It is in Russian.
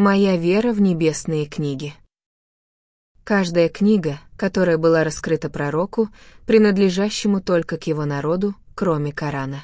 Моя вера в небесные книги. Каждая книга, которая была раскрыта пророку, принадлежащему только к его народу, кроме Корана.